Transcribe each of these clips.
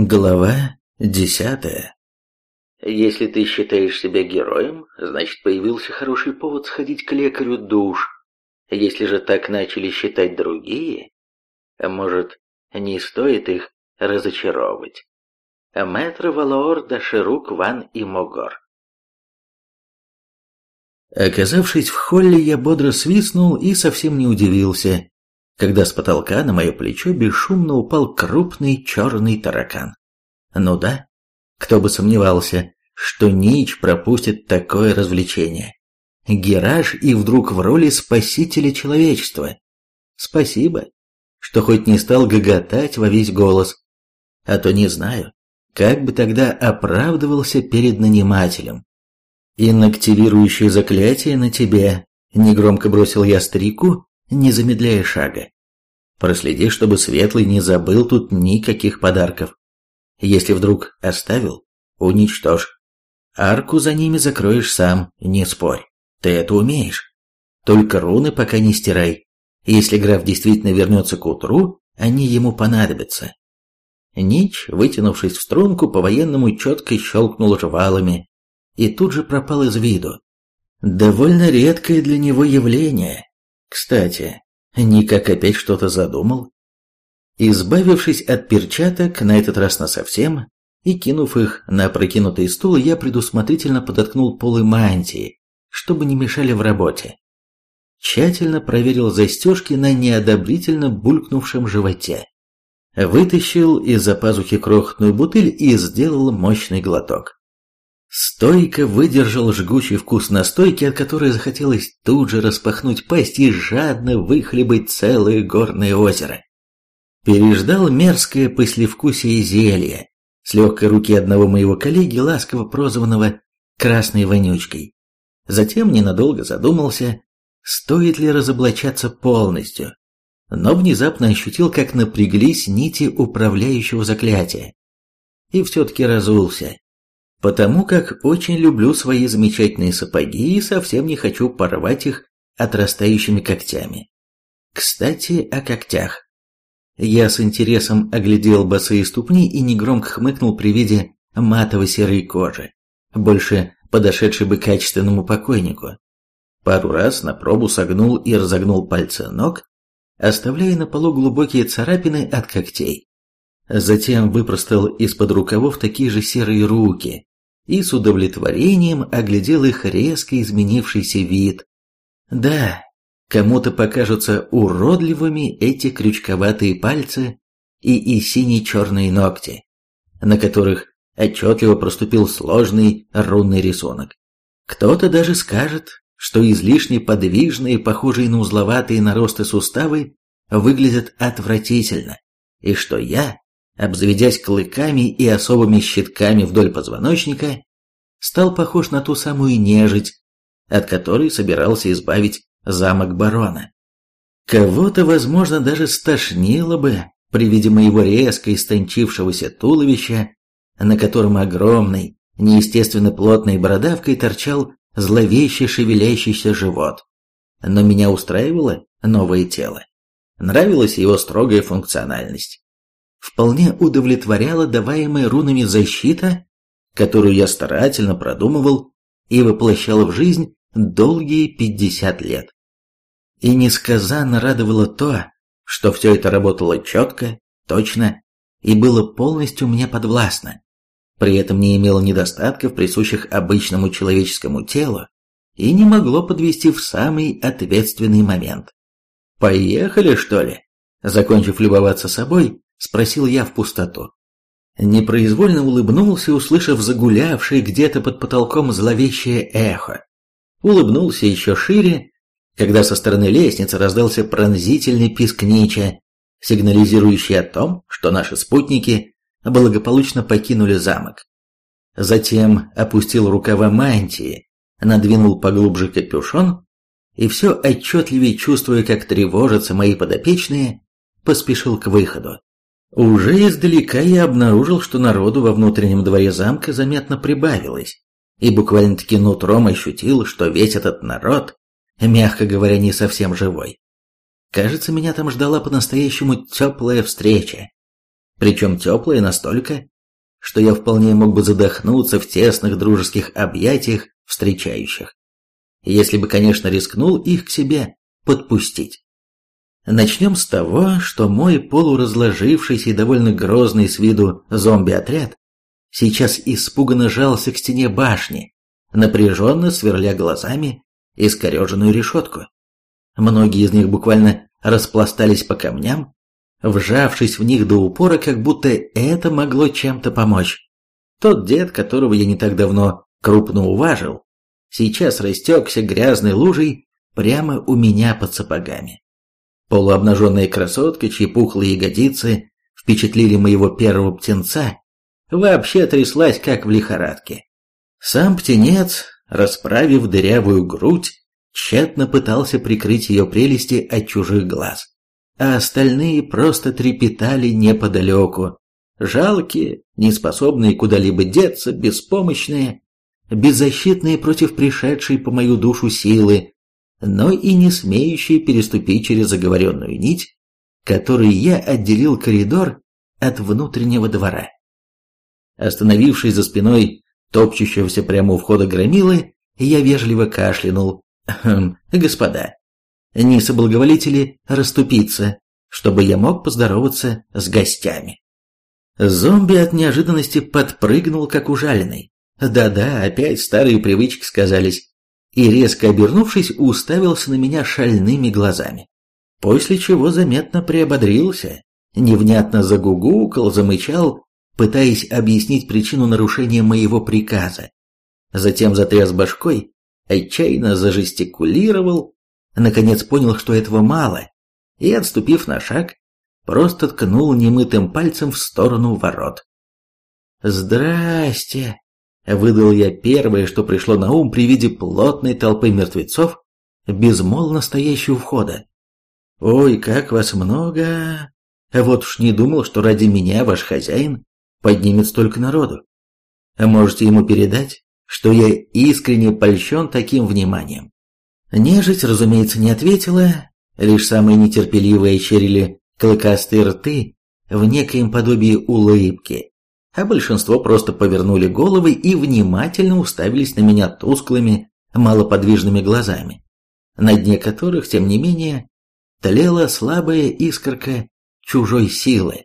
Глава десятая Если ты считаешь себя героем, значит появился хороший повод сходить к лекарю душ. Если же так начали считать другие, может, не стоит их разочаровывать. Мэтр Валоор Даширук Ван и Могор Оказавшись в холле, я бодро свистнул и совсем не удивился, когда с потолка на мое плечо бесшумно упал крупный черный таракан. Ну да, кто бы сомневался, что Нич пропустит такое развлечение. Гераж и вдруг в роли спасителя человечества. Спасибо, что хоть не стал гоготать во весь голос. А то не знаю, как бы тогда оправдывался перед нанимателем. «Инактивирующее заклятие на тебе», — негромко бросил я стрику, не замедляя шага. Проследи, чтобы Светлый не забыл тут никаких подарков. Если вдруг оставил, уничтожь. Арку за ними закроешь сам, не спорь. Ты это умеешь. Только руны пока не стирай. Если граф действительно вернется к утру, они ему понадобятся. Нич, вытянувшись в струнку, по-военному четко щелкнул жвалами и тут же пропал из виду. Довольно редкое для него явление. Кстати, Никак опять что-то задумал. Избавившись от перчаток, на этот раз насовсем, и кинув их на прокинутый стул, я предусмотрительно подоткнул полы мантии, чтобы не мешали в работе. Тщательно проверил застежки на неодобрительно булькнувшем животе. Вытащил из-за пазухи крохотную бутыль и сделал мощный глоток. Стойко выдержал жгучий вкус настойки, от которой захотелось тут же распахнуть пасть и жадно выхлебать целое горное озеро. Переждал мерзкое послевкусие зелья с легкой руки одного моего коллеги, ласково прозванного «красной вонючкой». Затем ненадолго задумался, стоит ли разоблачаться полностью, но внезапно ощутил, как напряглись нити управляющего заклятия. И все-таки разулся потому как очень люблю свои замечательные сапоги и совсем не хочу порвать их отрастающими когтями. Кстати, о когтях. Я с интересом оглядел босые ступни и негромко хмыкнул при виде матово-серой кожи, больше подошедшей бы качественному покойнику. Пару раз на пробу согнул и разогнул пальцы ног, оставляя на полу глубокие царапины от когтей. Затем выпростал из-под рукавов такие же серые руки, и с удовлетворением оглядел их резко изменившийся вид. Да, кому-то покажутся уродливыми эти крючковатые пальцы и и сине-черные ногти, на которых отчетливо проступил сложный рунный рисунок. Кто-то даже скажет, что излишне подвижные, похожие на узловатые наросты суставы, выглядят отвратительно, и что я обзаведясь клыками и особыми щитками вдоль позвоночника, стал похож на ту самую нежить, от которой собирался избавить замок барона. Кого-то, возможно, даже стошнило бы при виде моего резко истончившегося туловища, на котором огромной, неестественно плотной бородавкой торчал зловеще шевелящийся живот. Но меня устраивало новое тело. Нравилась его строгая функциональность вполне удовлетворяла даваемая рунами защита, которую я старательно продумывал и воплощал в жизнь долгие 50 лет. И несказанно радовало то, что все это работало четко, точно и было полностью мне подвластно. При этом не имело недостатков, присущих обычному человеческому телу, и не могло подвести в самый ответственный момент. «Поехали, что ли?» Закончив любоваться собой, Спросил я в пустоту. Непроизвольно улыбнулся, услышав загулявшее где-то под потолком зловещее эхо. Улыбнулся еще шире, когда со стороны лестницы раздался пронзительный писк Нича, сигнализирующий о том, что наши спутники благополучно покинули замок. Затем опустил рукава мантии, надвинул поглубже капюшон и все отчетливее чувствуя, как тревожатся мои подопечные, поспешил к выходу. Уже издалека я обнаружил, что народу во внутреннем дворе замка заметно прибавилось, и буквально-таки нутром ощутил, что весь этот народ, мягко говоря, не совсем живой. Кажется, меня там ждала по-настоящему теплая встреча. причем теплое настолько, что я вполне мог бы задохнуться в тесных дружеских объятиях встречающих. Если бы, конечно, рискнул их к себе подпустить. Начнем с того, что мой полуразложившийся и довольно грозный с виду зомби-отряд сейчас испуганно жался к стене башни, напряженно сверля глазами искореженную решетку. Многие из них буквально распластались по камням, вжавшись в них до упора, как будто это могло чем-то помочь. Тот дед, которого я не так давно крупно уважил, сейчас растекся грязной лужей прямо у меня под сапогами. Полуобнаженная красотка, чьи пухлые ягодицы впечатлили моего первого птенца, вообще тряслась, как в лихорадке. Сам птенец, расправив дырявую грудь, тщетно пытался прикрыть ее прелести от чужих глаз, а остальные просто трепетали неподалеку, жалкие, неспособные куда-либо деться, беспомощные, беззащитные против пришедшей по мою душу силы, но и не смеющие переступить через заговоренную нить, которой я отделил коридор от внутреннего двора. Остановившись за спиной топчущегося прямо у входа громилы, я вежливо кашлянул. «Хм, «Господа, не соблаговолите ли расступиться, чтобы я мог поздороваться с гостями?» Зомби от неожиданности подпрыгнул, как ужаленный. Да-да, опять старые привычки сказались. И резко обернувшись, уставился на меня шальными глазами. После чего заметно приободрился, невнятно загугукал, замычал, пытаясь объяснить причину нарушения моего приказа. Затем затряс башкой, отчаянно зажестикулировал, наконец понял, что этого мало, и, отступив на шаг, просто ткнул немытым пальцем в сторону ворот. «Здрасте!» Выдал я первое, что пришло на ум при виде плотной толпы мертвецов, безмолвно стоящей у входа. «Ой, как вас много! Вот уж не думал, что ради меня ваш хозяин поднимет столько народу. Можете ему передать, что я искренне польщен таким вниманием?» Нежить, разумеется, не ответила, лишь самые нетерпеливые черили клыкастые рты в некоем подобии улыбки, а большинство просто повернули головы и внимательно уставились на меня тусклыми, малоподвижными глазами, на дне которых, тем не менее, тлела слабая искорка чужой силы.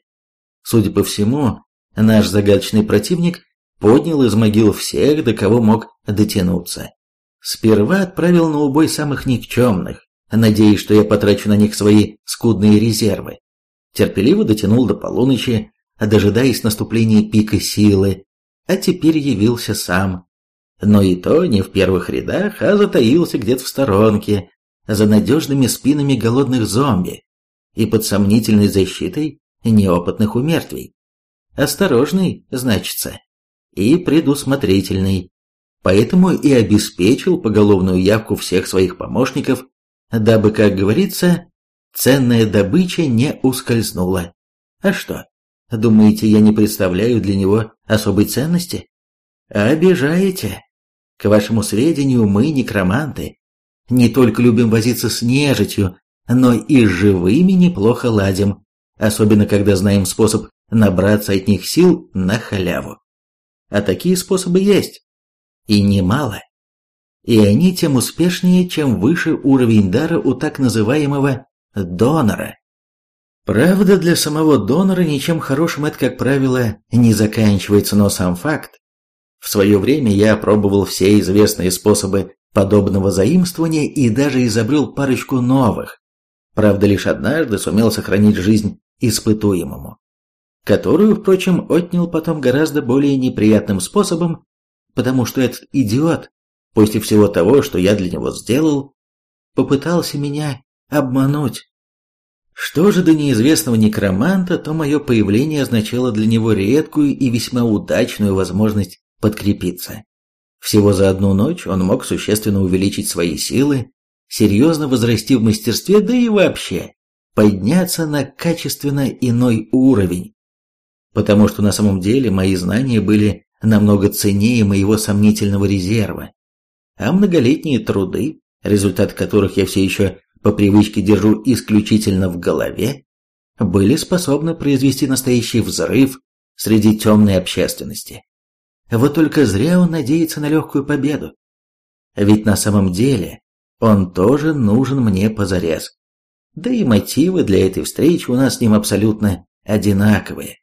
Судя по всему, наш загадочный противник поднял из могил всех, до кого мог дотянуться. Сперва отправил на убой самых никчемных, надеясь, что я потрачу на них свои скудные резервы. Терпеливо дотянул до полуночи, дожидаясь наступления пика силы, а теперь явился сам. Но и то не в первых рядах, а затаился где-то в сторонке, за надежными спинами голодных зомби и под сомнительной защитой неопытных умертвий. Осторожный, значится, и предусмотрительный, поэтому и обеспечил поголовную явку всех своих помощников, дабы, как говорится, ценная добыча не ускользнула. А что? Думаете, я не представляю для него особой ценности? Обижаете. К вашему сведению, мы, некроманты, не только любим возиться с нежитью, но и с живыми неплохо ладим, особенно когда знаем способ набраться от них сил на халяву. А такие способы есть. И немало. И они тем успешнее, чем выше уровень дара у так называемого донора. Правда, для самого донора ничем хорошим это, как правило, не заканчивается, но сам факт. В свое время я опробовал все известные способы подобного заимствования и даже изобрел парочку новых. Правда, лишь однажды сумел сохранить жизнь испытуемому, которую, впрочем, отнял потом гораздо более неприятным способом, потому что этот идиот, после всего того, что я для него сделал, попытался меня обмануть. Что же до неизвестного некроманта, то мое появление означало для него редкую и весьма удачную возможность подкрепиться. Всего за одну ночь он мог существенно увеличить свои силы, серьезно возрасти в мастерстве, да и вообще подняться на качественно иной уровень. Потому что на самом деле мои знания были намного ценнее моего сомнительного резерва, а многолетние труды, результат которых я все еще по привычке держу исключительно в голове, были способны произвести настоящий взрыв среди темной общественности. Вот только зря он надеется на легкую победу. Ведь на самом деле он тоже нужен мне позарез. Да и мотивы для этой встречи у нас с ним абсолютно одинаковые.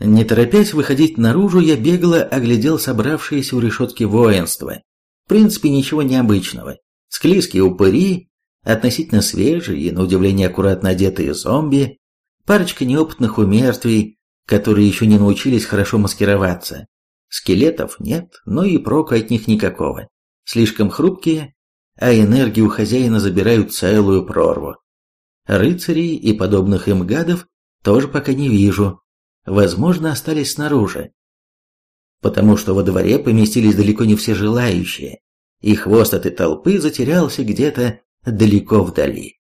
Не торопясь выходить наружу, я бегло оглядел собравшееся у решетки воинство. В принципе, ничего необычного. Склизкие упыри, относительно свежие и, на удивление, аккуратно одетые зомби, парочка неопытных умертвий, которые еще не научились хорошо маскироваться. Скелетов нет, но и прока от них никакого. Слишком хрупкие, а энергию хозяина забирают целую прорву. Рыцарей и подобных им гадов тоже пока не вижу. Возможно, остались снаружи. Потому что во дворе поместились далеко не все желающие, и хвост этой толпы затерялся где-то далеко вдали.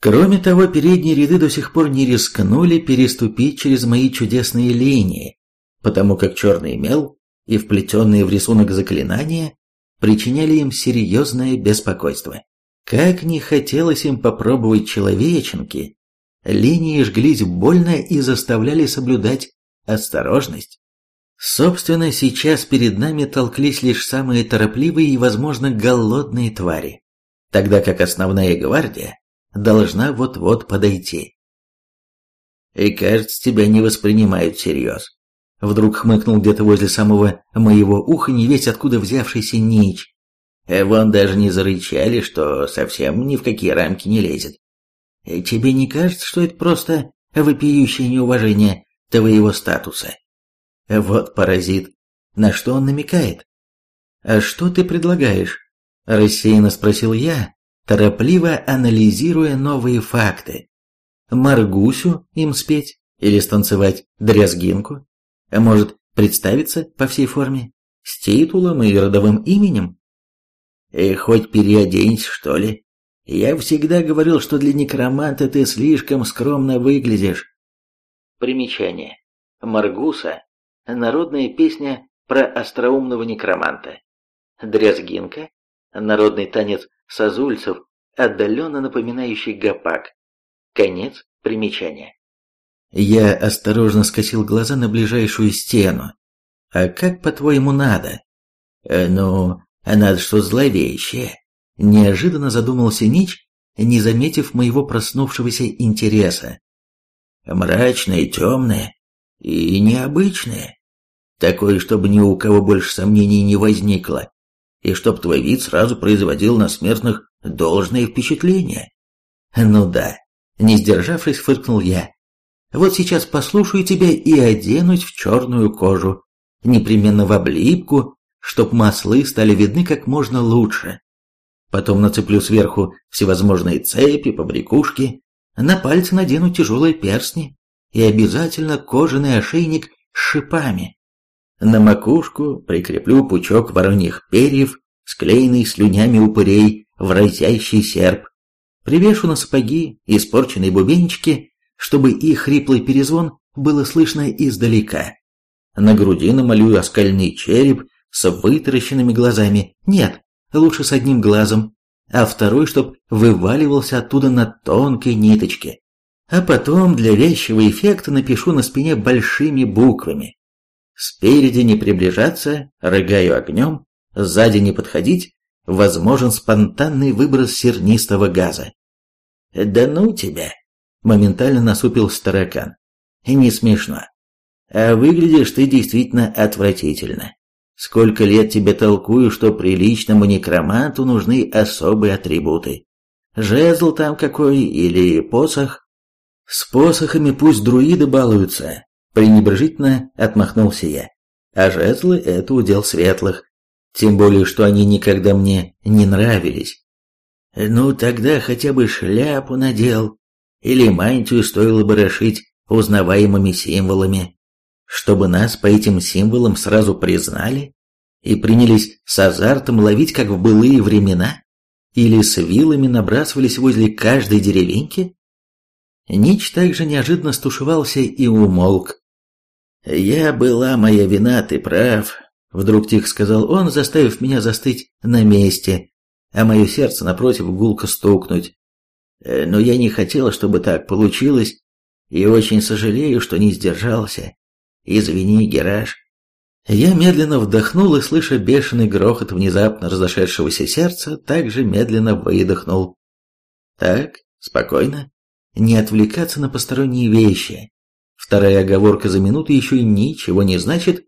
Кроме того, передние ряды до сих пор не рискнули переступить через мои чудесные линии, потому как черный мел и вплетенные в рисунок заклинания причиняли им серьезное беспокойство. Как не хотелось им попробовать человеченки, линии жглись больно и заставляли соблюдать осторожность. Собственно, сейчас перед нами толклись лишь самые торопливые и, возможно, голодные твари, тогда как основная гвардия должна вот-вот подойти. И, кажется, тебя не воспринимают всерьез. Вдруг хмыкнул где-то возле самого моего уха невесть откуда взявшийся нич. Вон даже не зарычали, что совсем ни в какие рамки не лезет. Тебе не кажется, что это просто вопиющее неуважение твоего статуса? Вот паразит. На что он намекает? «А что ты предлагаешь?» – рассеянно спросил я, торопливо анализируя новые факты. Маргусю им спеть или станцевать дрязгинку? А может, представиться по всей форме? С титулом и родовым именем? И хоть переоденься, что ли. Я всегда говорил, что для некроманта ты слишком скромно выглядишь. Примечание. Маргуса – народная песня про остроумного некроманта. Дрязгинка – народный танец сазульцев, отдаленно напоминающий гопак. Конец примечания. Я осторожно скосил глаза на ближайшую стену. А как, по-твоему, надо? Э, ну, надо что зловещее. Неожиданно задумался Нич, не заметив моего проснувшегося интереса. Мрачное, темное и необычное. Такое, чтобы ни у кого больше сомнений не возникло, и чтоб твой вид сразу производил на смертных должное впечатление. Ну да, не сдержавшись, фыркнул я. Вот сейчас послушаю тебя и оденусь в черную кожу, непременно в облипку, чтоб маслы стали видны как можно лучше. Потом нацеплю сверху всевозможные цепи, побрякушки, на пальцы надену тяжелые перстни и обязательно кожаный ошейник с шипами. На макушку прикреплю пучок вороньих перьев, склеенный слюнями упырей в разящий серп. Привешу на сапоги испорченные бубенчики чтобы их хриплый перезвон было слышно издалека. На груди намалюю оскальный череп с вытаращенными глазами. Нет, лучше с одним глазом, а второй, чтоб вываливался оттуда на тонкой ниточке. А потом для вещего эффекта напишу на спине большими буквами. Спереди не приближаться, рыгаю огнем, сзади не подходить, возможен спонтанный выброс сернистого газа. Да ну тебя! Моментально насупил таракан. Не смешно. А выглядишь ты действительно отвратительно. Сколько лет тебе толкую, что приличному некроманту нужны особые атрибуты. Жезл там какой или посох? С посохами пусть друиды балуются, пренебрежительно отмахнулся я. А жезлы — это удел светлых. Тем более, что они никогда мне не нравились. Ну, тогда хотя бы шляпу надел, или мантию стоило бы расшить узнаваемыми символами, чтобы нас по этим символам сразу признали и принялись с азартом ловить, как в былые времена, или с вилами набрасывались возле каждой деревеньки? Нич также неожиданно стушевался и умолк. «Я была моя вина, ты прав», — вдруг тихо сказал он, заставив меня застыть на месте, а мое сердце напротив гулко стукнуть. Э, но я не хотела, чтобы так получилось, И очень сожалею, что не сдержался. Извини, Гераш. Я медленно вдохнул и, слыша бешеный грохот внезапно разошедшегося сердца, также медленно выдохнул. Так, спокойно. Не отвлекаться на посторонние вещи. Вторая оговорка за минуту еще и ничего не значит,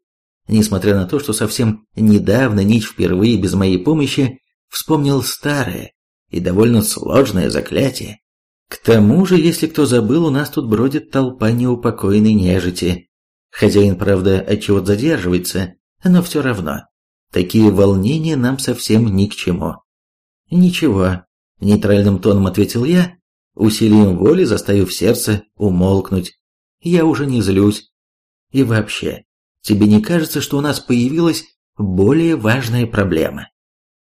несмотря на то, что совсем недавно Нич впервые без моей помощи вспомнил старое и довольно сложное заклятие. К тому же, если кто забыл, у нас тут бродит толпа неупокоенной нежити. Хозяин, правда, отчего-то задерживается, но все равно. Такие волнения нам совсем ни к чему. Ничего, нейтральным тоном ответил я, усилием воли заставив сердце умолкнуть. Я уже не злюсь. И вообще, тебе не кажется, что у нас появилась более важная проблема?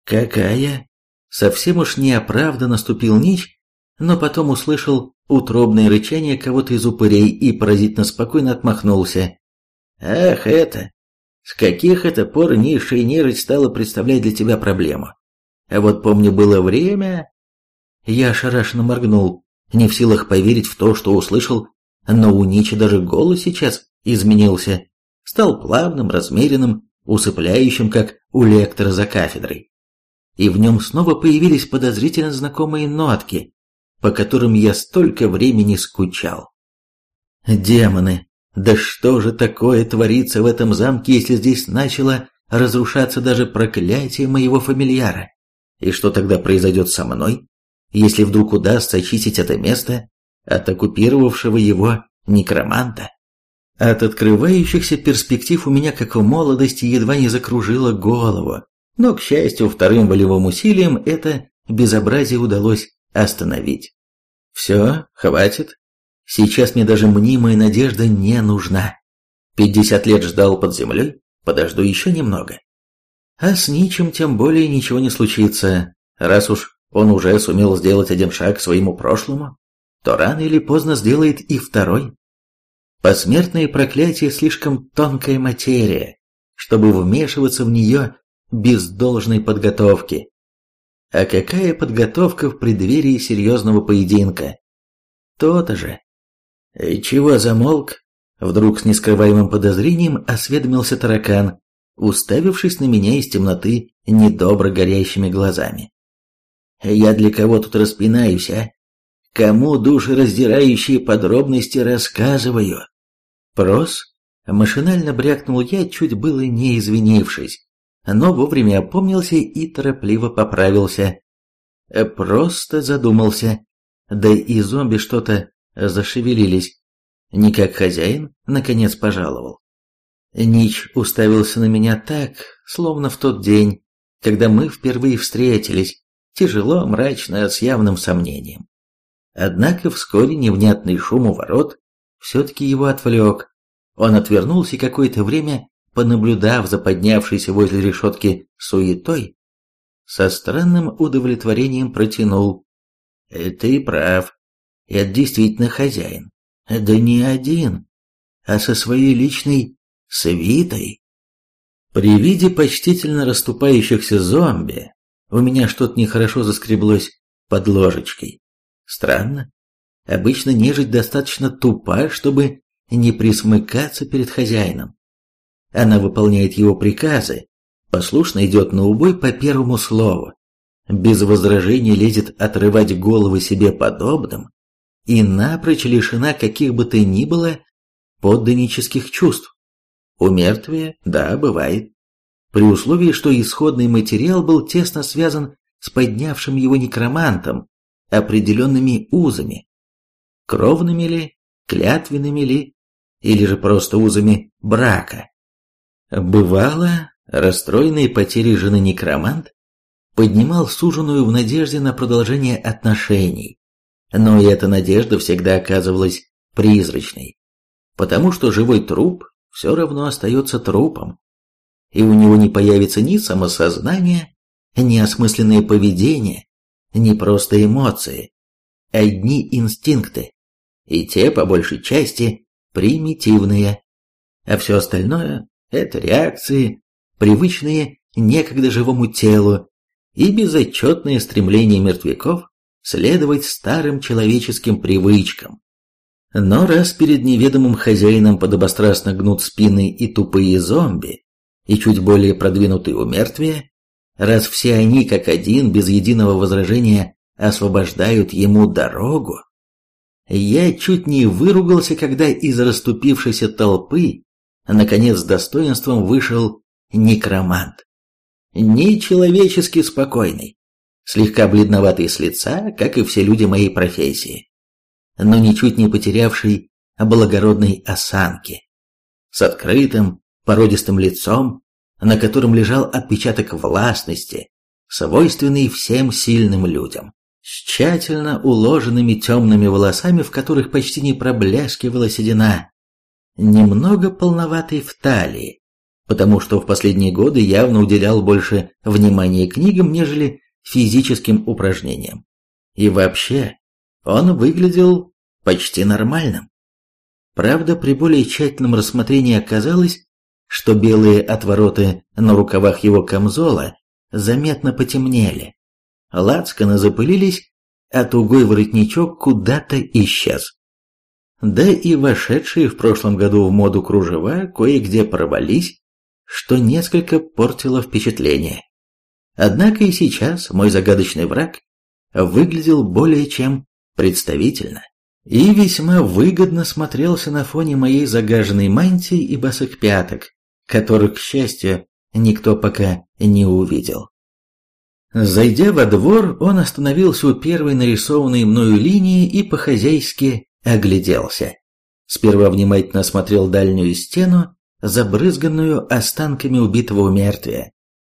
Какая? Совсем уж неоправданно наступил Нич, но потом услышал утробное рычание кого-то из упырей и поразительно спокойно отмахнулся. «Ах, это! С каких это пор низшая нежить стала представлять для тебя проблему? А вот помню, было время...» Я ошарашенно моргнул, не в силах поверить в то, что услышал, но у Нича даже голос сейчас изменился, стал плавным, размеренным, усыпляющим, как у лектора за кафедрой. И в нем снова появились подозрительно знакомые нотки, по которым я столько времени скучал. Демоны, да что же такое творится в этом замке, если здесь начало разрушаться даже проклятие моего фамильяра? И что тогда произойдет со мной, если вдруг удастся очистить это место от оккупировавшего его некроманта? От открывающихся перспектив у меня, как в молодости, едва не закружило голову, но, к счастью, вторым волевым усилием это безобразие удалось остановить. Все, хватит. Сейчас мне даже мнимая надежда не нужна. Пятьдесят лет ждал под землей, подожду еще немного. А с Ничем тем более ничего не случится, раз уж он уже сумел сделать один шаг к своему прошлому, то рано или поздно сделает и второй. Посмертное проклятие слишком тонкая материя, чтобы вмешиваться в нее без должной подготовки. А какая подготовка в преддверии серьезного поединка? То-то же. И чего замолк? Вдруг с нескрываемым подозрением осведомился таракан, уставившись на меня из темноты недобро горящими глазами. Я для кого тут распинаюсь, а? Кому душераздирающие подробности рассказываю? Прос, машинально брякнул я, чуть было не извинившись но вовремя опомнился и торопливо поправился. Э, просто задумался. Да и зомби что-то зашевелились. Не как хозяин, наконец пожаловал. Нич уставился на меня так, словно в тот день, когда мы впервые встретились, тяжело, мрачно, с явным сомнением. Однако вскоре невнятный шум у ворот все-таки его отвлек. Он отвернулся и какое-то время понаблюдав за поднявшейся возле решетки суетой, со странным удовлетворением протянул. «Ты прав. Это действительно хозяин. Да не один, а со своей личной свитой». При виде почтительно расступающихся зомби у меня что-то нехорошо заскреблось под ложечкой. Странно. Обычно нежить достаточно тупа, чтобы не присмыкаться перед хозяином. Она выполняет его приказы, послушно идет на убой по первому слову, без возражений лезет отрывать головы себе подобным и напрочь лишена каких бы то ни было подданнических чувств. У мертвия, да, бывает. При условии, что исходный материал был тесно связан с поднявшим его некромантом определенными узами. Кровными ли, клятвенными ли, или же просто узами брака. Бывало, расстроенный потерей жены некромант поднимал суженую в надежде на продолжение отношений, но и эта надежда всегда оказывалась призрачной, потому что живой труп все равно остается трупом, и у него не появится ни самосознания, ни осмысленное поведение, ни просто эмоции, одни инстинкты, и те, по большей части, примитивные, а все остальное это реакции, привычные некогда живому телу, и безотчетное стремление мертвяков следовать старым человеческим привычкам. Но раз перед неведомым хозяином подобострастно гнут спины и тупые зомби, и чуть более продвинутые умертвия, раз все они как один без единого возражения освобождают ему дорогу, я чуть не выругался, когда из расступившейся толпы наконец с достоинством вышел некромант. Нечеловечески спокойный, слегка бледноватый с лица, как и все люди моей профессии но ничуть не потерявший благородной осанки, с открытым, породистым лицом, на котором лежал отпечаток властности, свойственный всем сильным людям, с тщательно уложенными темными волосами, в которых почти не проблескивала седина, немного полноватый в талии, потому что в последние годы явно уделял больше внимания книгам, нежели физическим упражнениям. И вообще, он выглядел почти нормальным. Правда, при более тщательном рассмотрении оказалось, что белые отвороты на рукавах его камзола заметно потемнели. Лацканы запылились, а тугой воротничок куда-то исчез. Да и вошедшие в прошлом году в моду кружева кое-где порвались, что несколько портило впечатление. Однако и сейчас мой загадочный враг выглядел более чем представительно и весьма выгодно смотрелся на фоне моей загаженной мантии и босых пяток, которых, к счастью, никто пока не увидел. Зайдя во двор, он остановился у первой нарисованной мною линии и по-хозяйски огляделся. Сперва внимательно осмотрел дальнюю стену, забрызганную останками убитого умертвия.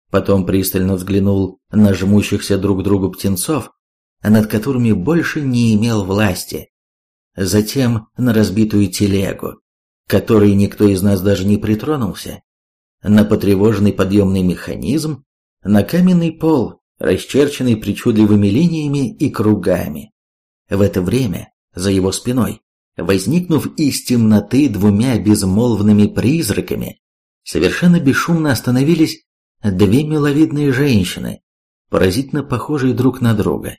Потом пристально взглянул на жмущихся друг другу птенцов, над которыми больше не имел власти. Затем на разбитую телегу, которой никто из нас даже не притронулся, на потревоженный подъемный механизм, на каменный пол, расчерченный причудливыми линиями и кругами. В это время, за его спиной, возникнув из темноты двумя безмолвными призраками, совершенно бесшумно остановились две миловидные женщины, поразительно похожие друг на друга.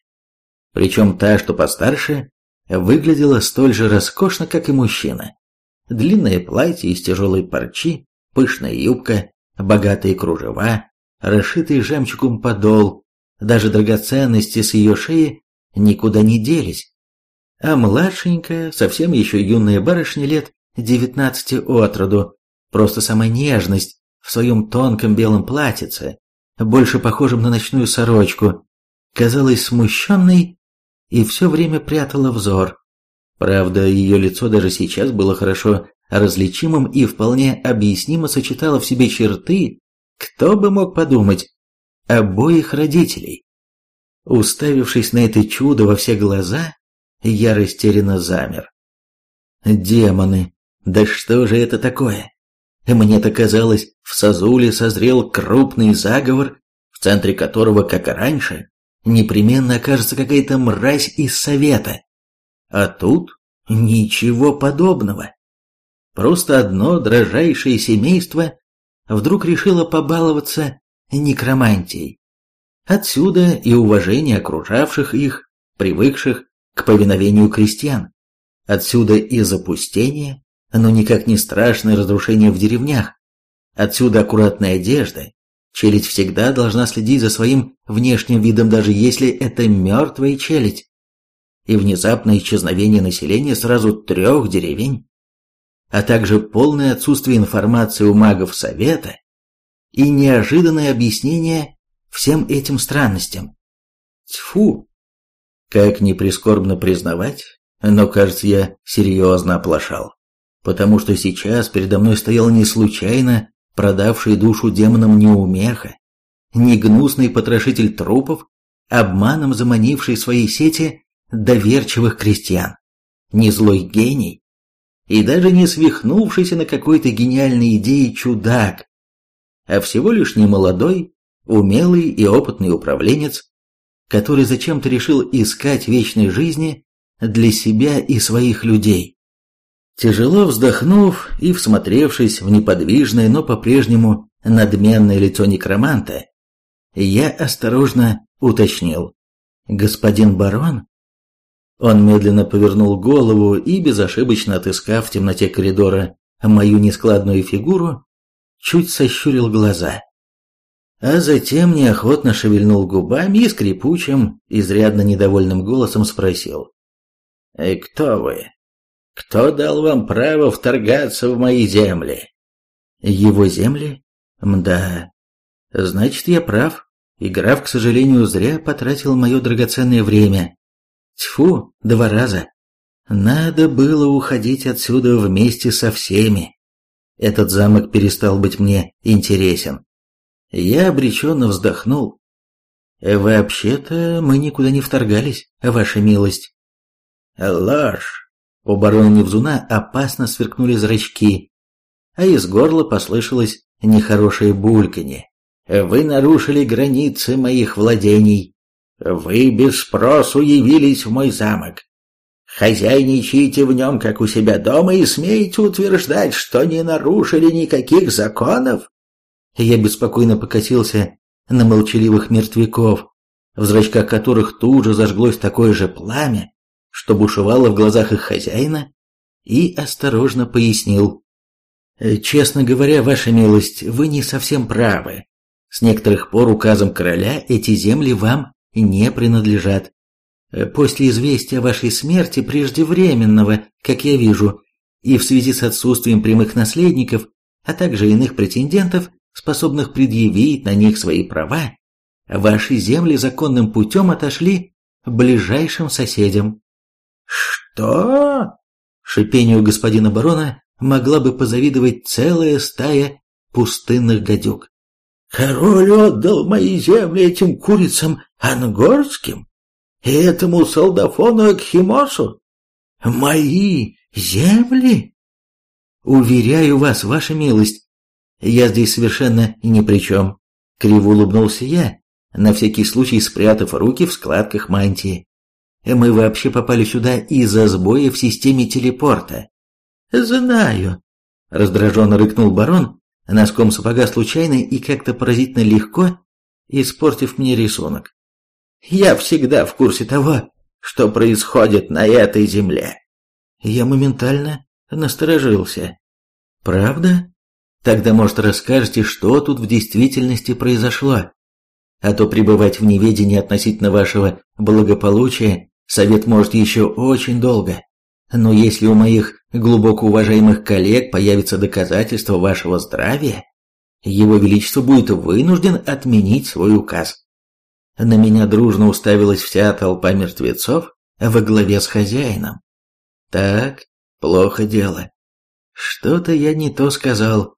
Причем та, что постарше, выглядела столь же роскошно, как и мужчина. Длинное платье из тяжелой парчи, пышная юбка, богатые кружева, расшитый жемчугом подол, даже драгоценности с ее шеи никуда не делись. А младшенькая, совсем еще юная барышня лет девятнадцати от роду, просто сама нежность в своем тонком белом платьице, больше похожем на ночную сорочку, казалась смущенной и все время прятала взор. Правда, ее лицо даже сейчас было хорошо различимым и вполне объяснимо сочетало в себе черты, кто бы мог подумать, обоих родителей. Уставившись на это чудо во все глаза, я растерянно замер. Демоны, да что же это такое? Мне-то казалось, в Сазуле созрел крупный заговор, в центре которого, как и раньше, непременно окажется какая-то мразь из совета. А тут ничего подобного. Просто одно дрожайшее семейство вдруг решило побаловаться некромантией. Отсюда и уважение окружавших их, привыкших к повиновению крестьян. Отсюда и запустение, но никак не страшное разрушение в деревнях. Отсюда аккуратная одежда, Челядь всегда должна следить за своим внешним видом, даже если это мертвая челядь. И внезапное исчезновение населения сразу трех деревень, а также полное отсутствие информации у магов Совета и неожиданное объяснение всем этим странностям. Тьфу! Как ни прискорбно признавать, но, кажется, я серьезно оплошал, потому что сейчас передо мной стоял не случайно продавший душу демонам неумеха, не гнусный потрошитель трупов, обманом заманивший свои сети доверчивых крестьян, не злой гений и даже не свихнувшийся на какой-то гениальной идее чудак, а всего лишь немолодой, умелый и опытный управленец, который зачем-то решил искать вечной жизни для себя и своих людей. Тяжело вздохнув и всмотревшись в неподвижное, но по-прежнему надменное лицо некроманта, я осторожно уточнил. «Господин барон?» Он медленно повернул голову и, безошибочно отыскав в темноте коридора мою нескладную фигуру, чуть сощурил глаза. А затем неохотно шевельнул губами и скрипучим, изрядно недовольным голосом спросил. «И «Э, кто вы? Кто дал вам право вторгаться в мои земли?» «Его земли? Мда. Значит, я прав. И граф, к сожалению, зря потратил мое драгоценное время. Тьфу, два раза. Надо было уходить отсюда вместе со всеми. Этот замок перестал быть мне интересен. Я обреченно вздохнул. «Вообще-то мы никуда не вторгались, ваша милость». «Ложь!» У барона Невзуна опасно сверкнули зрачки, а из горла послышалось нехорошее бульканье. «Вы нарушили границы моих владений. Вы без спросу явились в мой замок. Хозяйничаете в нем, как у себя дома, и смеете утверждать, что не нарушили никаких законов?» Я беспокойно покатился на молчаливых мертвяков, в зрачках которых тут же зажглось такое же пламя, что бушевало в глазах их хозяина, и осторожно пояснил. «Честно говоря, ваша милость, вы не совсем правы. С некоторых пор указом короля эти земли вам не принадлежат. После известия о вашей смерти преждевременного, как я вижу, и в связи с отсутствием прямых наследников, а также иных претендентов, способных предъявить на них свои права, ваши земли законным путем отошли ближайшим соседям. «Что?» Шипению господина барона могла бы позавидовать целая стая пустынных гадюк. «Король отдал мои земли этим курицам ангорским и этому солдафону Акхимосу? Мои земли?» «Уверяю вас, ваша милость, я здесь совершенно ни при чем. Криво улыбнулся я, на всякий случай спрятав руки в складках мантии. Мы вообще попали сюда из-за сбоя в системе телепорта. Знаю, раздраженно рыкнул барон, носком сапога случайно и как-то поразительно легко, испортив мне рисунок. Я всегда в курсе того, что происходит на этой земле. Я моментально насторожился. Правда? Тогда, может, расскажете, что тут в действительности произошло? А то пребывать в неведении относительно вашего благополучия совет может еще очень долго. Но если у моих глубоко уважаемых коллег появится доказательство вашего здравия, его Величество будет вынужден отменить свой указ. На меня дружно уставилась вся толпа мертвецов во главе с хозяином. Так, плохо дело. Что-то я не то сказал.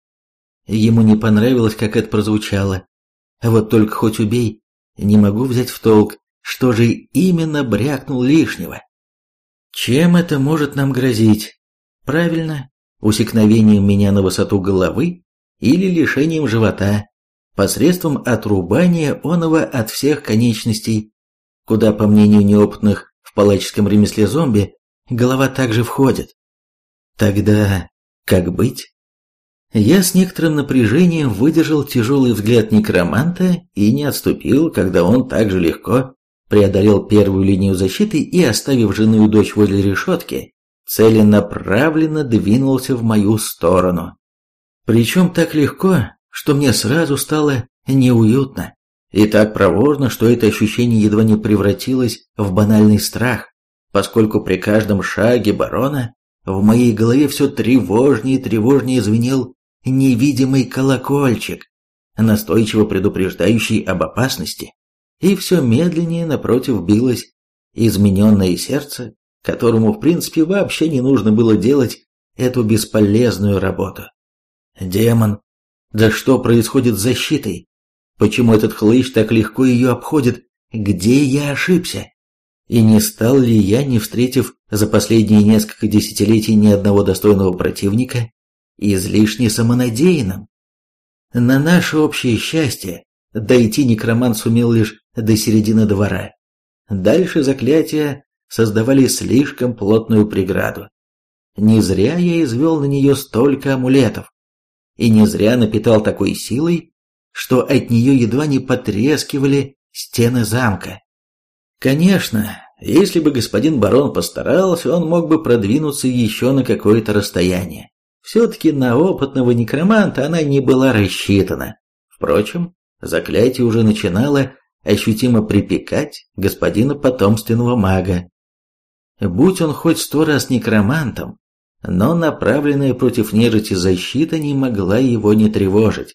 Ему не понравилось, как это прозвучало. Вот только хоть убей, не могу взять в толк, что же именно брякнул лишнего. Чем это может нам грозить? Правильно, усекновением меня на высоту головы или лишением живота, посредством отрубания оного от всех конечностей, куда, по мнению неопытных в палаческом ремесле зомби, голова также входит. Тогда как быть? Я с некоторым напряжением выдержал тяжелый взгляд некроманта и не отступил, когда он так же легко преодолел первую линию защиты и, оставив жену и дочь возле решетки, целенаправленно двинулся в мою сторону. Причем так легко, что мне сразу стало неуютно. И так проворно, что это ощущение едва не превратилось в банальный страх, поскольку при каждом шаге барона в моей голове все тревожнее и тревожнее звенел невидимый колокольчик, настойчиво предупреждающий об опасности, и все медленнее напротив билось измененное сердце, которому в принципе вообще не нужно было делать эту бесполезную работу. Демон, да что происходит с защитой? Почему этот хлыщ так легко ее обходит? Где я ошибся? И не стал ли я, не встретив за последние несколько десятилетий ни одного достойного противника, излишне самонадеянным. На наше общее счастье дойти некромант сумел лишь до середины двора. Дальше заклятия создавали слишком плотную преграду. Не зря я извел на нее столько амулетов. И не зря напитал такой силой, что от нее едва не потрескивали стены замка. Конечно, Если бы господин барон постарался, он мог бы продвинуться еще на какое-то расстояние. Все-таки на опытного некроманта она не была рассчитана. Впрочем, заклятие уже начинало ощутимо припекать господина потомственного мага. Будь он хоть сто раз некромантом, но направленная против нежити защита не могла его не тревожить.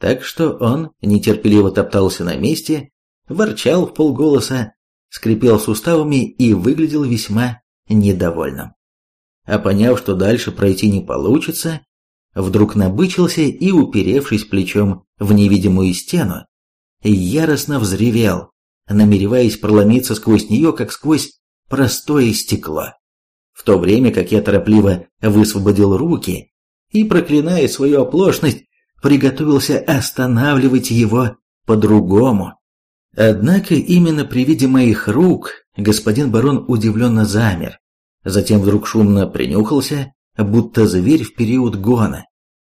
Так что он нетерпеливо топтался на месте, ворчал в полголоса, скрипел суставами и выглядел весьма недовольным. А поняв, что дальше пройти не получится, вдруг набычился и, уперевшись плечом в невидимую стену, яростно взревел, намереваясь проломиться сквозь нее, как сквозь простое стекло. В то время как я торопливо высвободил руки и, проклиная свою оплошность, приготовился останавливать его по-другому. Однако именно при виде моих рук господин барон удивленно замер, затем вдруг шумно принюхался, будто зверь в период гона,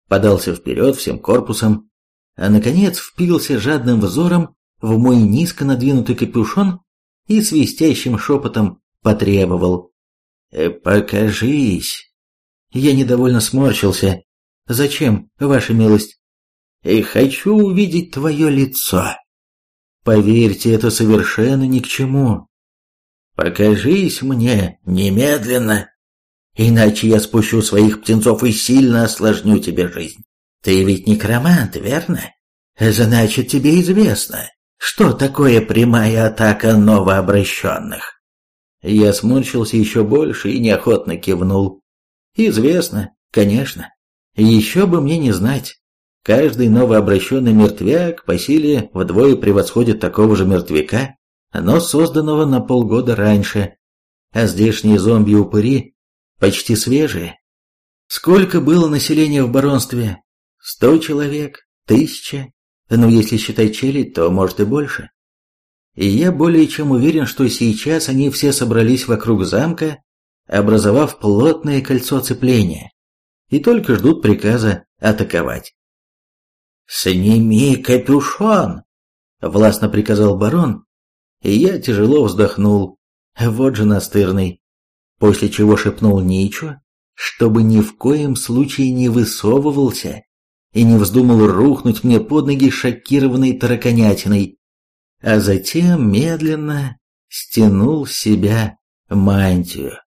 подался вперед всем корпусом, а наконец впился жадным взором в мой низко надвинутый капюшон и свистящим шепотом потребовал «Э, «Покажись!» Я недовольно сморщился. «Зачем, ваша милость?» «И хочу увидеть твое лицо!» «Поверьте, это совершенно ни к чему!» «Покажись мне немедленно!» «Иначе я спущу своих птенцов и сильно осложню тебе жизнь!» Ты ведь некромант, верно? Значит, тебе известно, что такое прямая атака новообращенных. Я сморщился еще больше и неохотно кивнул. Известно, конечно. Еще бы мне не знать. Каждый новообращенный мертвяк по силе вдвое превосходит такого же мертвяка, но созданного на полгода раньше. А здешние зомби-упыри почти свежие. Сколько было населения в баронстве? Сто человек, тысяча, ну если считать челядь, то может и больше. И я более чем уверен, что сейчас они все собрались вокруг замка, образовав плотное кольцо цепления, и только ждут приказа атаковать. «Сними капюшон!» — властно приказал барон, и я тяжело вздохнул. Вот же настырный. После чего шепнул Ничу, чтобы ни в коем случае не высовывался и не вздумал рухнуть мне под ноги шокированной тараканятиной, а затем медленно стянул с себя мантию.